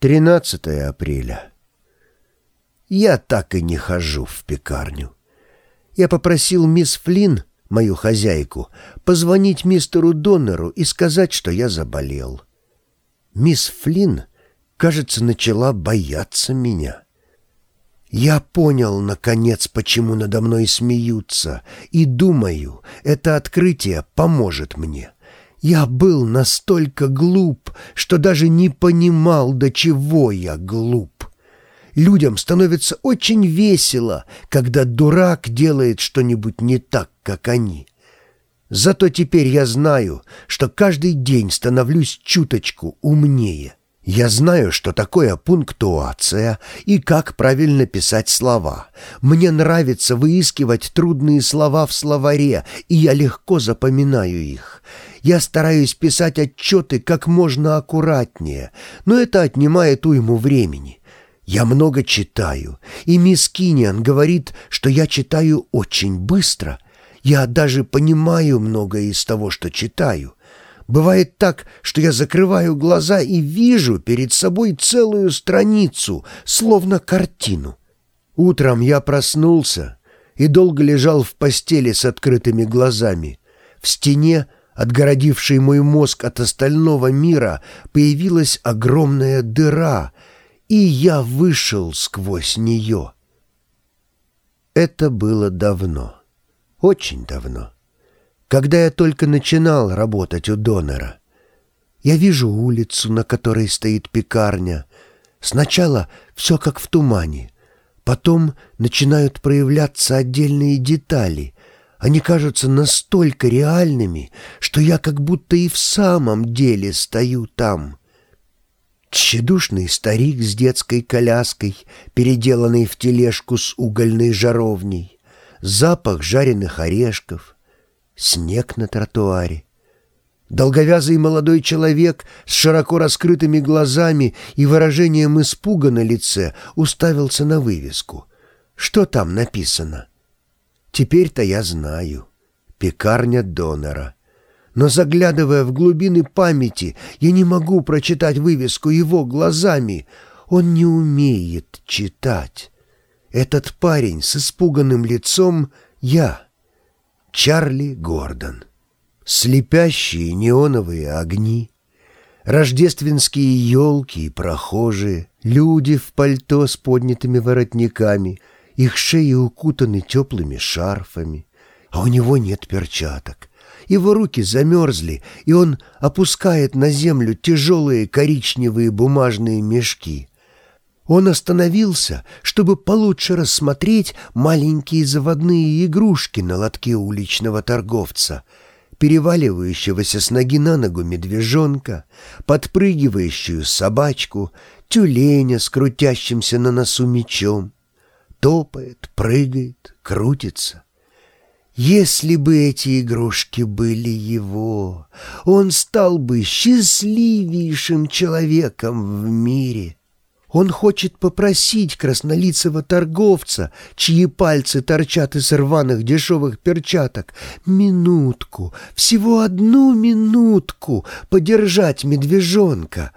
13 апреля. Я так и не хожу в пекарню. Я попросил мисс Флинн, мою хозяйку, позвонить мистеру Доннеру и сказать, что я заболел. Мисс Флинн, кажется, начала бояться меня. Я понял, наконец, почему надо мной смеются, и думаю, это открытие поможет мне. Я был настолько глуп, что даже не понимал, до чего я глуп. Людям становится очень весело, когда дурак делает что-нибудь не так, как они. Зато теперь я знаю, что каждый день становлюсь чуточку умнее. Я знаю, что такое пунктуация и как правильно писать слова. Мне нравится выискивать трудные слова в словаре, и я легко запоминаю их. Я стараюсь писать отчеты как можно аккуратнее, но это отнимает уйму времени. Я много читаю, и мисс Киниан говорит, что я читаю очень быстро. Я даже понимаю многое из того, что читаю. Бывает так, что я закрываю глаза и вижу перед собой целую страницу, словно картину. Утром я проснулся и долго лежал в постели с открытыми глазами. В стене, отгородившей мой мозг от остального мира, появилась огромная дыра, и я вышел сквозь нее. Это было давно, очень давно когда я только начинал работать у донора. Я вижу улицу, на которой стоит пекарня. Сначала все как в тумане. Потом начинают проявляться отдельные детали. Они кажутся настолько реальными, что я как будто и в самом деле стою там. Тщедушный старик с детской коляской, переделанный в тележку с угольной жаровней, запах жареных орешков — снег на тротуаре. Долговязый молодой человек с широко раскрытыми глазами и выражением испуга на лице уставился на вывеску. Что там написано? Теперь-то я знаю. Пекарня донора. Но заглядывая в глубины памяти, я не могу прочитать вывеску его глазами. Он не умеет читать. Этот парень с испуганным лицом — я. Чарли Гордон. Слепящие неоновые огни, рождественские елки и прохожие, люди в пальто с поднятыми воротниками, их шеи укутаны теплыми шарфами, а у него нет перчаток. Его руки замерзли, и он опускает на землю тяжелые коричневые бумажные мешки. Он остановился, чтобы получше рассмотреть маленькие заводные игрушки на лотке уличного торговца, переваливающегося с ноги на ногу медвежонка, подпрыгивающую собачку, тюленя с крутящимся на носу мечом. Топает, прыгает, крутится. Если бы эти игрушки были его, он стал бы счастливейшим человеком в мире — он хочет попросить краснолицего торговца, чьи пальцы торчат из рваных дешевых перчаток, минутку, всего одну минутку подержать медвежонка.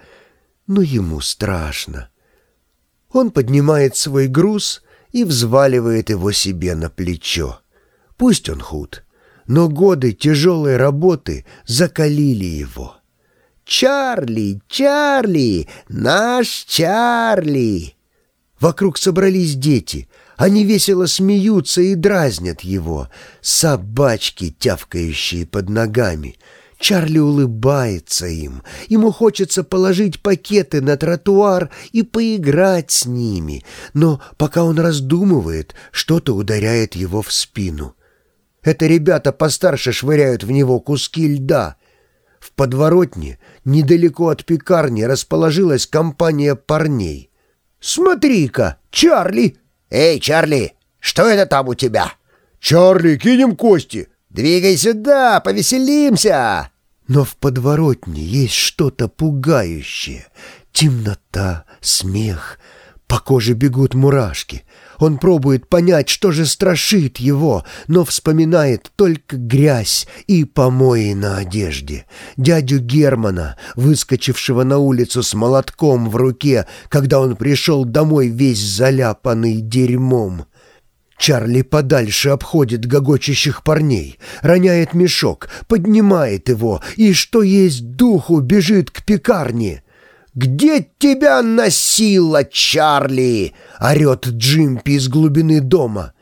Но ему страшно. Он поднимает свой груз и взваливает его себе на плечо. Пусть он худ, но годы тяжелой работы закалили его. «Чарли! Чарли! Наш Чарли!» Вокруг собрались дети. Они весело смеются и дразнят его. Собачки, тявкающие под ногами. Чарли улыбается им. Ему хочется положить пакеты на тротуар и поиграть с ними. Но пока он раздумывает, что-то ударяет его в спину. Это ребята постарше швыряют в него куски льда — в подворотне, недалеко от пекарни, расположилась компания парней. «Смотри-ка, Чарли!» «Эй, Чарли, что это там у тебя?» «Чарли, кинем кости!» «Двигай сюда, повеселимся!» Но в подворотне есть что-то пугающее. Темнота, смех, По коже бегут мурашки. Он пробует понять, что же страшит его, но вспоминает только грязь и помои на одежде. Дядю Германа, выскочившего на улицу с молотком в руке, когда он пришел домой весь заляпанный дерьмом. Чарли подальше обходит гогочащих парней, роняет мешок, поднимает его и, что есть духу, бежит к пекарне. «Где тебя носило, Чарли?» — орет Джимпи из глубины дома.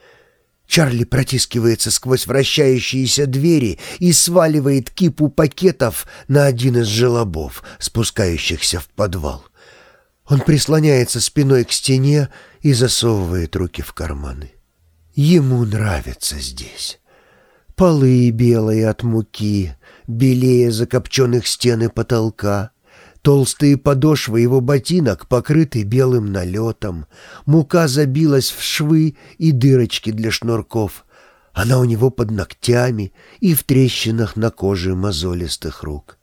Чарли протискивается сквозь вращающиеся двери и сваливает кипу пакетов на один из желобов, спускающихся в подвал. Он прислоняется спиной к стене и засовывает руки в карманы. Ему нравится здесь. Полы белые от муки, белее закопченных стены потолка, толстые подошвы его ботинок покрыты белым налетом, мука забилась в швы и дырочки для шнурков. Она у него под ногтями и в трещинах на коже мозолистых рук.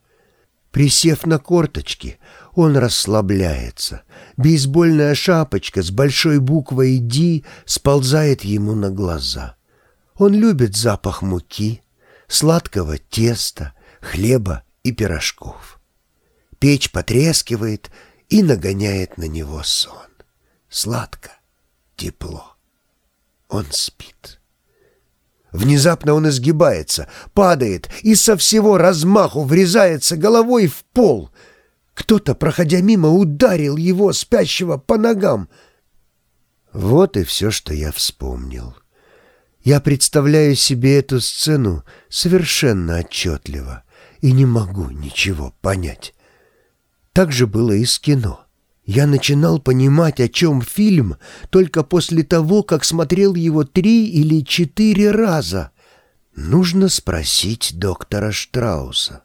Присев на корточки, он расслабляется. Бейсбольная шапочка с большой буквой «Ди» сползает ему на глаза. Он любит запах муки, сладкого теста, хлеба и пирожков. Печь потрескивает и нагоняет на него сон. Сладко, тепло. Он спит. Внезапно он изгибается, падает и со всего размаху врезается головой в пол. Кто-то, проходя мимо, ударил его, спящего, по ногам. Вот и все, что я вспомнил. Я представляю себе эту сцену совершенно отчетливо и не могу ничего понять. Так же было и с кино. Я начинал понимать, о чем фильм, только после того, как смотрел его три или четыре раза. Нужно спросить доктора Штрауса.